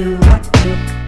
do I?